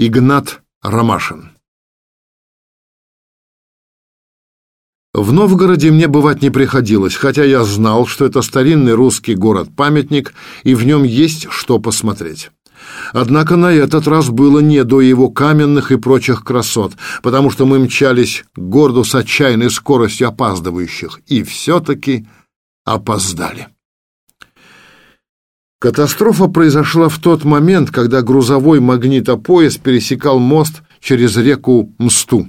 Игнат Ромашин В Новгороде мне бывать не приходилось, хотя я знал, что это старинный русский город-памятник, и в нем есть что посмотреть. Однако на этот раз было не до его каменных и прочих красот, потому что мы мчались к городу с отчаянной скоростью опаздывающих, и все-таки опоздали. Катастрофа произошла в тот момент, когда грузовой магнитопоезд пересекал мост через реку Мсту.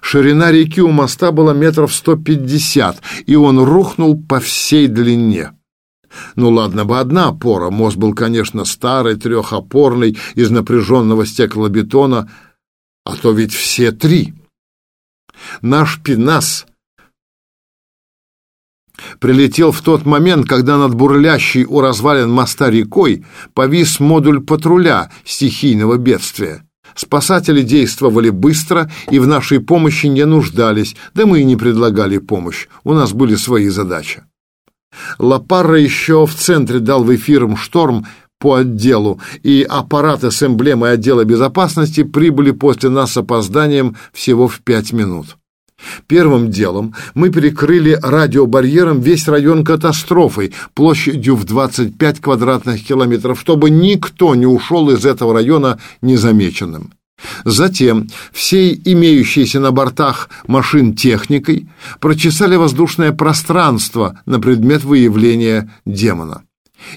Ширина реки у моста была метров сто пятьдесят, и он рухнул по всей длине. Ну ладно бы одна опора, мост был, конечно, старый, трехопорный, из напряженного стеклобетона, а то ведь все три. Наш пенас прилетел в тот момент, когда над бурлящей у развалин моста рекой повис модуль патруля стихийного бедствия. Спасатели действовали быстро и в нашей помощи не нуждались, да мы и не предлагали помощь, у нас были свои задачи. Лапарра еще в центре дал в эфиром шторм по отделу, и аппараты с эмблемой отдела безопасности прибыли после нас с опозданием всего в пять минут. Первым делом мы перекрыли радиобарьером весь район катастрофы площадью в 25 квадратных километров, чтобы никто не ушел из этого района незамеченным. Затем всей имеющейся на бортах машин техникой прочесали воздушное пространство на предмет выявления демона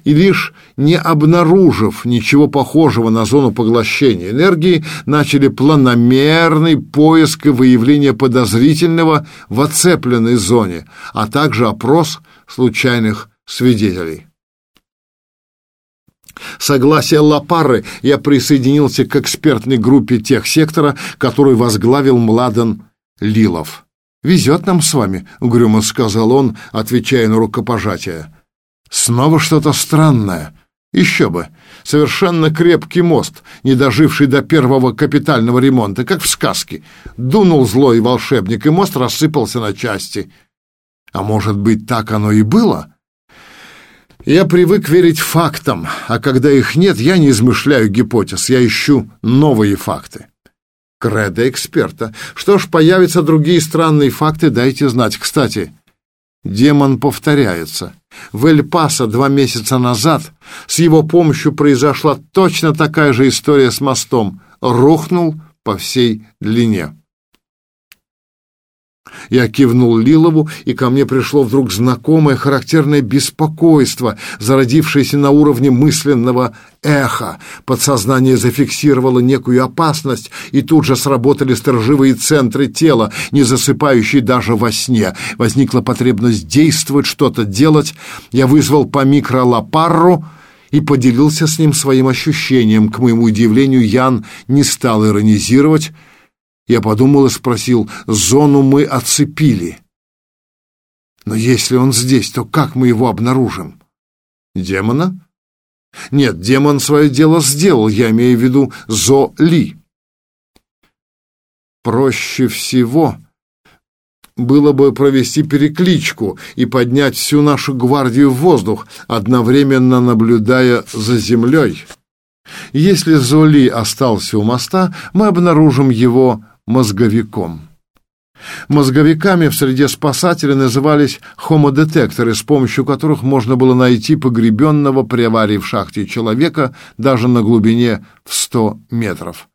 и лишь не обнаружив ничего похожего на зону поглощения энергии, начали планомерный поиск и выявление подозрительного в оцепленной зоне, а также опрос случайных свидетелей. Согласие Лапары я присоединился к экспертной группе техсектора, которую возглавил Младен Лилов. «Везет нам с вами», — угрюмо сказал он, отвечая на рукопожатие. Снова что-то странное. Еще бы. Совершенно крепкий мост, не доживший до первого капитального ремонта, как в сказке. Дунул злой волшебник, и мост рассыпался на части. А может быть, так оно и было? Я привык верить фактам, а когда их нет, я не измышляю гипотез, я ищу новые факты. Кредо эксперта. Что ж, появятся другие странные факты, дайте знать. Кстати, демон повторяется. В Эль-Пасо два месяца назад с его помощью произошла точно такая же история с мостом. Рухнул по всей длине. Я кивнул Лилову, и ко мне пришло вдруг знакомое характерное беспокойство, зародившееся на уровне мысленного эха. Подсознание зафиксировало некую опасность, и тут же сработали сторожевые центры тела, не засыпающие даже во сне. Возникла потребность действовать, что-то делать. Я вызвал по микролапарру, и поделился с ним своим ощущением. К моему удивлению, Ян не стал иронизировать, я подумал и спросил, зону мы оцепили. Но если он здесь, то как мы его обнаружим? Демона? Нет, демон свое дело сделал, я имею в виду Зо-Ли. Проще всего было бы провести перекличку и поднять всю нашу гвардию в воздух, одновременно наблюдая за землей. Если Золи остался у моста, мы обнаружим его мозговиком. Мозговиками в среде спасателей назывались хомодетекторы, с помощью которых можно было найти погребенного при аварии в шахте человека даже на глубине в 100 метров.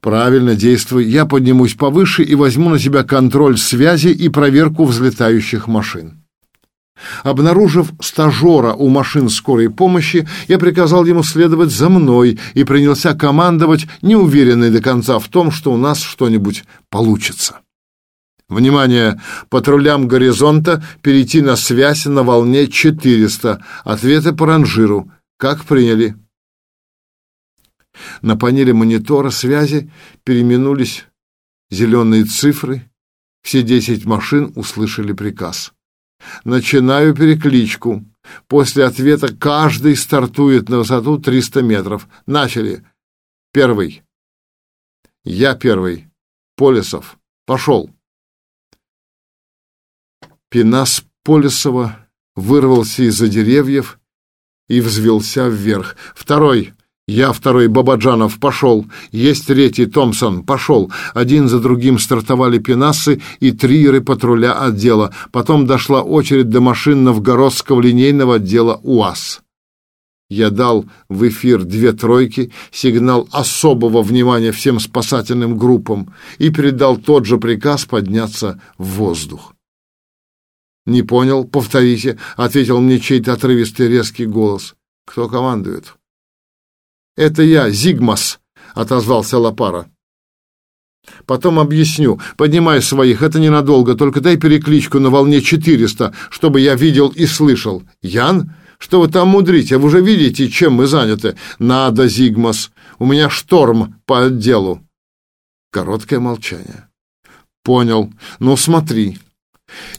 Правильно действуй, я поднимусь повыше и возьму на себя контроль связи и проверку взлетающих машин. Обнаружив стажера у машин скорой помощи, я приказал ему следовать за мной и принялся командовать, неуверенный до конца в том, что у нас что-нибудь получится. Внимание! Патрулям горизонта перейти на связь на волне 400. Ответы по ранжиру. Как приняли? На панели монитора связи переминулись зеленые цифры. Все десять машин услышали приказ. Начинаю перекличку. После ответа каждый стартует на высоту 300 метров. Начали. Первый. Я первый. Полисов. Пошел. Пенас Полисова вырвался из-за деревьев и взвелся вверх. Второй. Я второй Бабаджанов пошел, есть третий Томпсон пошел. Один за другим стартовали пенасы и триеры патруля отдела. Потом дошла очередь до машин Новгородского линейного отдела УАЗ. Я дал в эфир две тройки, сигнал особого внимания всем спасательным группам и передал тот же приказ подняться в воздух. «Не понял, повторите», — ответил мне чей-то отрывистый резкий голос. «Кто командует?» «Это я, Зигмас», — отозвался Лапара. «Потом объясню. Поднимай своих, это ненадолго, только дай перекличку на волне 400, чтобы я видел и слышал. Ян, что вы там мудрите? Вы уже видите, чем мы заняты? Надо, Зигмас, у меня шторм по отделу». Короткое молчание. «Понял. Ну, смотри».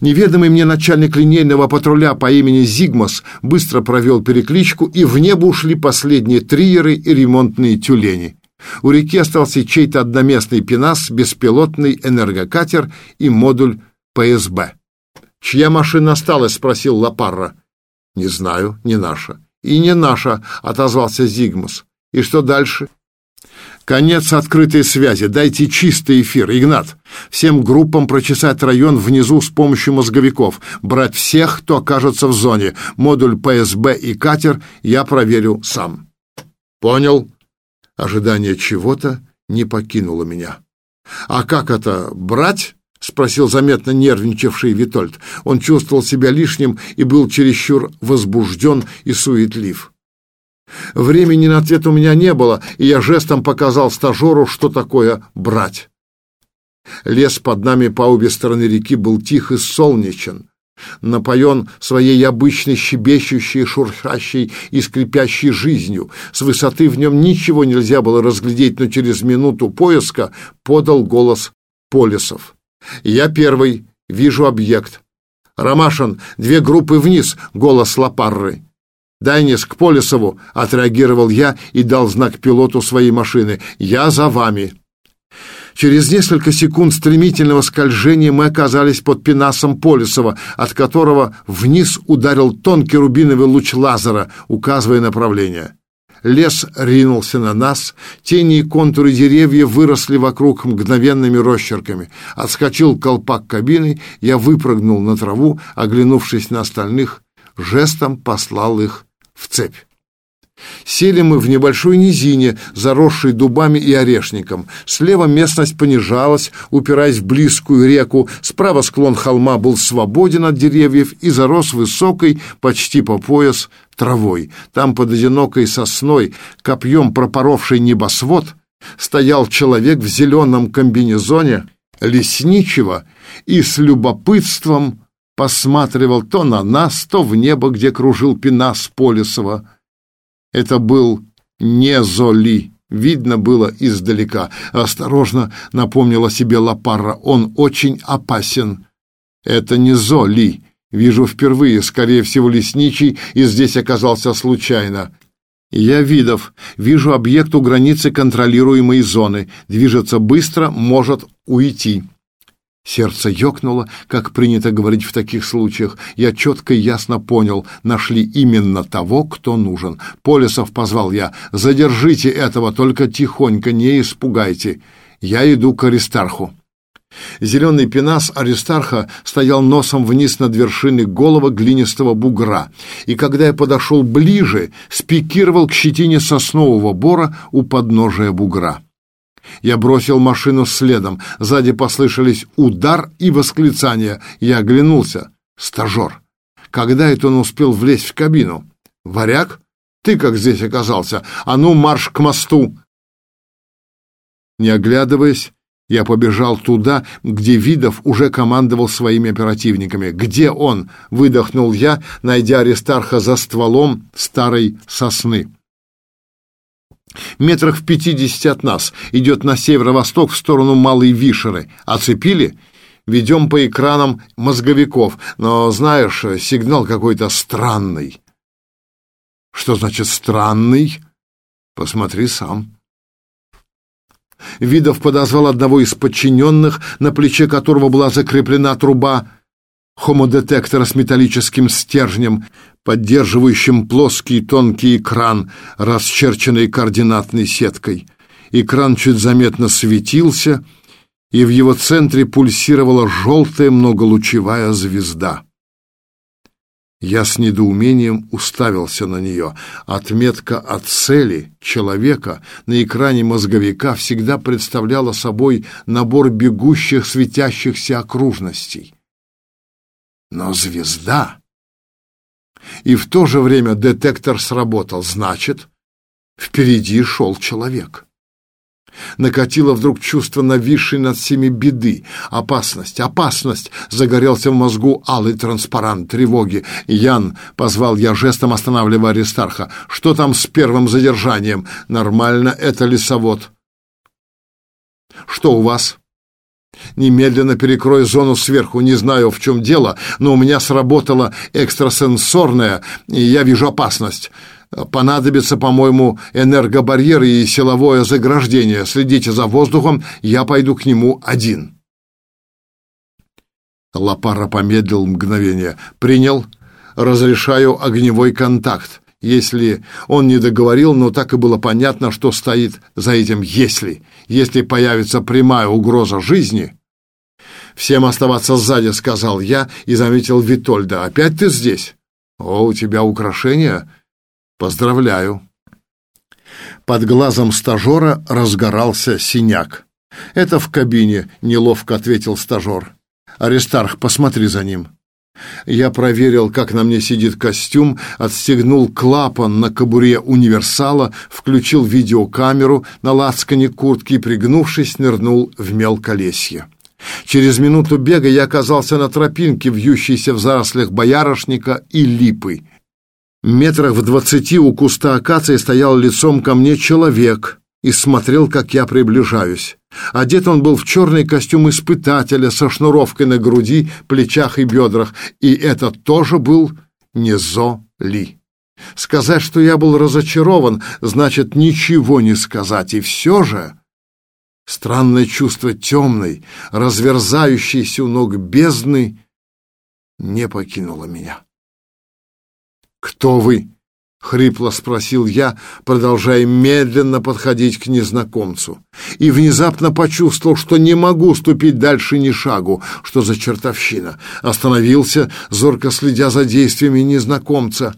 Неведомый мне начальник линейного патруля по имени Зигмас быстро провел перекличку, и в небо ушли последние триеры и ремонтные тюлени. У реки остался чей-то одноместный пенас, беспилотный энергокатер и модуль ПСБ. «Чья машина осталась?» — спросил Лапарра. «Не знаю, не наша». «И не наша», — отозвался Зигмус. «И что дальше?» Конец открытой связи. Дайте чистый эфир. Игнат, всем группам прочесать район внизу с помощью мозговиков. Брать всех, кто окажется в зоне. Модуль ПСБ и катер я проверю сам. Понял. Ожидание чего-то не покинуло меня. А как это, брать? спросил заметно нервничавший Витольд. Он чувствовал себя лишним и был чересчур возбужден и суетлив. Времени на ответ у меня не было, и я жестом показал стажеру, что такое брать. Лес под нами по обе стороны реки был тих и солнечен, напоен своей обычной щебещущей, шуршащей и скрипящей жизнью. С высоты в нем ничего нельзя было разглядеть, но через минуту поиска подал голос Полисов. «Я первый, вижу объект». «Ромашин, две группы вниз!» — голос Лапарры. «Дайнис, к Полисову!» — отреагировал я и дал знак пилоту своей машины. «Я за вами!» Через несколько секунд стремительного скольжения мы оказались под пенасом Полисова, от которого вниз ударил тонкий рубиновый луч лазера, указывая направление. Лес ринулся на нас, тени и контуры деревьев выросли вокруг мгновенными росчерками. Отскочил колпак кабины, я выпрыгнул на траву, оглянувшись на остальных, жестом послал их в цепь. Сели мы в небольшой низине, заросшей дубами и орешником. Слева местность понижалась, упираясь в близкую реку. Справа склон холма был свободен от деревьев и зарос высокой, почти по пояс, травой. Там под одинокой сосной, копьем пропоровший небосвод, стоял человек в зеленом комбинезоне, лесничего, и с любопытством посматривал то на нас, то в небо, где кружил Пенас Полисова. Это был не Золи. Видно было издалека. Осторожно напомнила себе Лапарра. Он очень опасен. Это не Золи. Вижу впервые, скорее всего, лесничий, и здесь оказался случайно. Я видов. Вижу объект у границы контролируемой зоны. Движется быстро, может уйти. Сердце ёкнуло, как принято говорить в таких случаях. Я четко и ясно понял, нашли именно того, кто нужен. Полисов позвал я. «Задержите этого, только тихонько, не испугайте. Я иду к Аристарху». Зеленый пенас Аристарха стоял носом вниз над вершиной голого глинистого бугра, и когда я подошел ближе, спикировал к щетине соснового бора у подножия бугра. Я бросил машину следом. Сзади послышались удар и восклицания. Я оглянулся. Стажер. Когда это он успел влезть в кабину? Варяг? Ты как здесь оказался? А ну, марш к мосту! Не оглядываясь, я побежал туда, где Видов уже командовал своими оперативниками. «Где он?» — выдохнул я, найдя Аристарха за стволом старой сосны. Метрах в пятидесяти от нас, идет на северо-восток в сторону Малой Вишеры. Оцепили? Ведем по экранам мозговиков, но, знаешь, сигнал какой-то странный. Что значит странный? Посмотри сам. Видов подозвал одного из подчиненных, на плече которого была закреплена труба. Хомодетектора с металлическим стержнем, поддерживающим плоский тонкий экран, расчерченный координатной сеткой. Экран чуть заметно светился, и в его центре пульсировала желтая многолучевая звезда. Я с недоумением уставился на нее. Отметка от цели человека на экране мозговика всегда представляла собой набор бегущих светящихся окружностей. Но звезда... И в то же время детектор сработал. Значит, впереди шел человек. Накатило вдруг чувство нависшей над всеми беды. Опасность, опасность! Загорелся в мозгу алый транспарант тревоги. «Ян!» — позвал я жестом, останавливая Аристарха. «Что там с первым задержанием? Нормально, это лесовод». «Что у вас?» «Немедленно перекрой зону сверху. Не знаю, в чем дело, но у меня сработало экстрасенсорное, и я вижу опасность». Понадобится, по-моему, энергобарьер и силовое заграждение. Следите за воздухом, я пойду к нему один. Лапара помедлил мгновение. Принял. Разрешаю огневой контакт. Если он не договорил, но так и было понятно, что стоит за этим «если». Если появится прямая угроза жизни... «Всем оставаться сзади», — сказал я и заметил Витольда. «Опять ты здесь?» «О, у тебя украшения?» Поздравляю. Под глазом стажера разгорался синяк. Это в кабине, неловко ответил стажер. Аристарх, посмотри за ним. Я проверил, как на мне сидит костюм, отстегнул клапан на кобуре универсала, включил видеокамеру на лацкане куртки и, пригнувшись, нырнул в мелколесье. Через минуту бега я оказался на тропинке, вьющейся в зарослях боярышника и липы. Метрах в двадцати у куста акации стоял лицом ко мне человек и смотрел, как я приближаюсь. Одет он был в черный костюм испытателя со шнуровкой на груди, плечах и бедрах, и это тоже был не Зо Ли. Сказать, что я был разочарован, значит ничего не сказать, и все же... Странное чувство темной, разверзающейся у ног бездны не покинуло меня. «Кто вы?» — хрипло спросил я, продолжая медленно подходить к незнакомцу. И внезапно почувствовал, что не могу ступить дальше ни шагу. Что за чертовщина? Остановился, зорко следя за действиями незнакомца.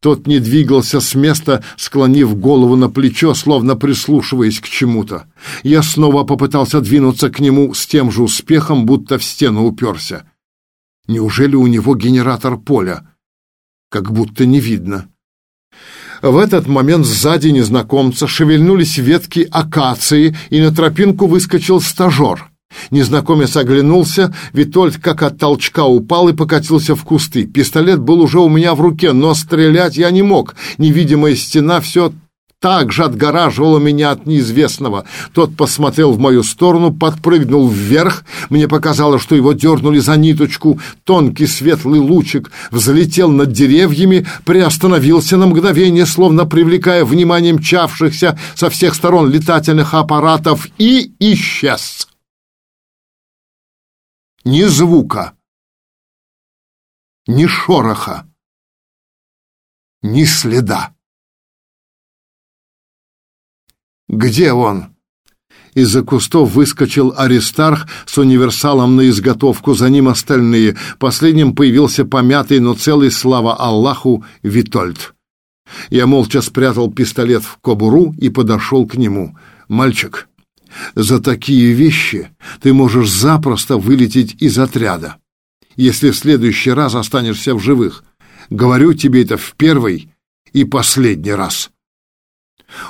Тот не двигался с места, склонив голову на плечо, словно прислушиваясь к чему-то. Я снова попытался двинуться к нему с тем же успехом, будто в стену уперся. Неужели у него генератор поля? как будто не видно. В этот момент сзади незнакомца шевельнулись ветки акации, и на тропинку выскочил стажер. Незнакомец оглянулся, Витольд как от толчка упал и покатился в кусты. Пистолет был уже у меня в руке, но стрелять я не мог. Невидимая стена все также отгораживало меня от неизвестного. Тот посмотрел в мою сторону, подпрыгнул вверх. Мне показалось, что его дернули за ниточку. Тонкий светлый лучик взлетел над деревьями, приостановился на мгновение, словно привлекая внимание мчавшихся со всех сторон летательных аппаратов, и исчез. Ни звука, ни шороха, ни следа. «Где он?» Из-за кустов выскочил Аристарх с универсалом на изготовку, за ним остальные. Последним появился помятый, но целый, слава Аллаху, Витольд. Я молча спрятал пистолет в кобуру и подошел к нему. «Мальчик, за такие вещи ты можешь запросто вылететь из отряда, если в следующий раз останешься в живых. Говорю тебе это в первый и последний раз».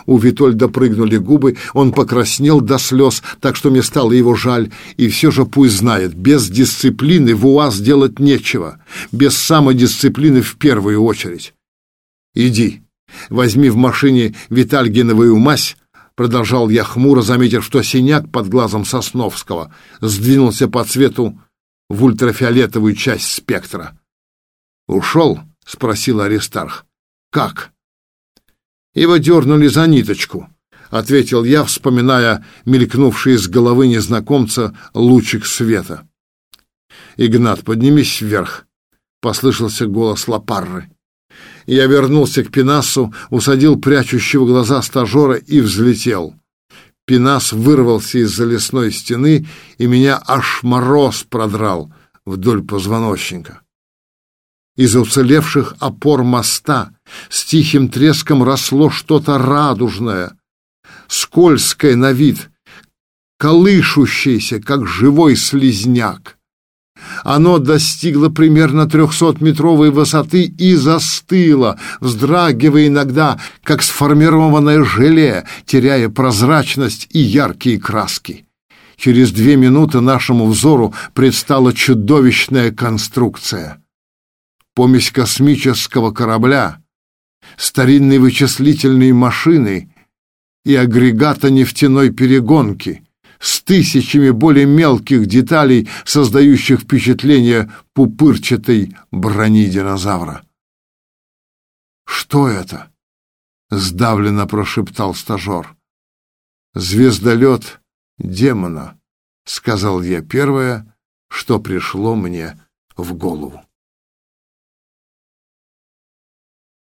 У Витольда прыгнули губы, он покраснел до слез, так что мне стало его жаль. И все же пусть знает, без дисциплины в УАЗ делать нечего, без самодисциплины в первую очередь. «Иди, возьми в машине витальгиновую мазь», продолжал я хмуро, заметив, что синяк под глазом Сосновского сдвинулся по цвету в ультрафиолетовую часть спектра. «Ушел?» — спросил Аристарх. «Как?» Его дернули за ниточку, — ответил я, вспоминая мелькнувший из головы незнакомца лучик света. «Игнат, поднимись вверх!» — послышался голос Лапарры. Я вернулся к Пинасу, усадил прячущего глаза стажера и взлетел. Пинас вырвался из-за лесной стены, и меня аж мороз продрал вдоль позвоночника. Из уцелевших опор моста с тихим треском росло что-то радужное, скользкое на вид, колышущееся, как живой слизняк. Оно достигло примерно трехсотметровой высоты и застыло, вздрагивая иногда, как сформированное желе, теряя прозрачность и яркие краски. Через две минуты нашему взору предстала чудовищная конструкция. Помесь космического корабля, старинной вычислительной машины и агрегата нефтяной перегонки — с тысячами более мелких деталей, создающих впечатление пупырчатой брони динозавра. «Что это?» — сдавленно прошептал стажер. «Звездолет демона», — сказал я первое, что пришло мне в голову.